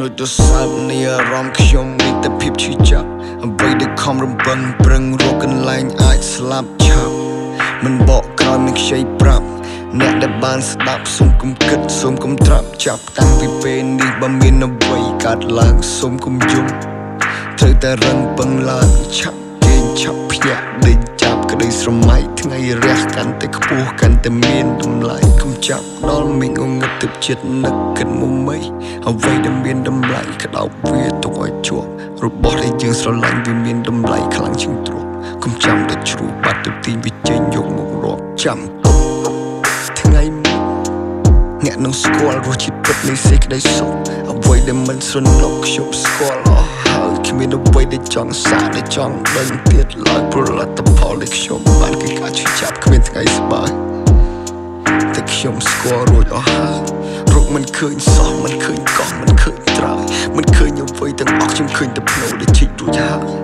នុចរសើបនៃអារម្មណ៍ខ្ញុំមានតែភាពឈឺចាប់អ្វីដែលខំរំពឹងប្រឹងរកកន្លែងអាចស្លាប់ឆាប់មិនបកក្រោយមិនខ្ចីប្រាប់ អ្នកដែលបានស្ដាប់សូមគុំគិតសូមគុំត្រាប់ចាប់តាំងពីពេលនេះបើមានអ្វីកើតឡើងសូមគុំយំត្រូវតែរឹងពឹងឡើងឆាប់គេងឆាប់ភ្ញាក់ដេញចាប់ក្តីស្រមៃថ្ងៃរះកាន់តែខ្ពស់កាន់តែមានតម្លៃគុំចាប់ដល់មីងងឹតទឹកចិត្តនឹកគិតមុំមៃអ្វីដែលមានតម្លៃក្តោបវាទុកឲ្យជាប់របស់ដែលយើងស្រឡាញ់វាមានតម្លៃខ្លាំងជាងទ្រព្យគុំចាំតែជ្រូកបាត់ទៅទីវាចេញយកមករាប់ចាំគុំថ្ងៃមុខ អ្នកនឹងស្គាល់រសជាតិពិតនៃសេចក្តីសុខអ្វីដែលមិនស្រណុកខ្ញុំស្គាល់អស់ហើយគ្មានអ្វីដែលចង់សាកដែលចង់ដឹងទៀតឡើយព្រោះលទ្ធផលនៃខ្ញុំបានគឺការឈឺចាប់គ្មានថ្ងៃស្បើយតែខ្ញុំស្គាល់រួចអស់ហើយរកមិនឃើញសោះមិនឃើញកោះមិនឃើញត្រើយមិនឃើញអ្វីទាំងអស់ខ្ញុំឃើញតែភ្នោដែលជីករួចហើយ Yeah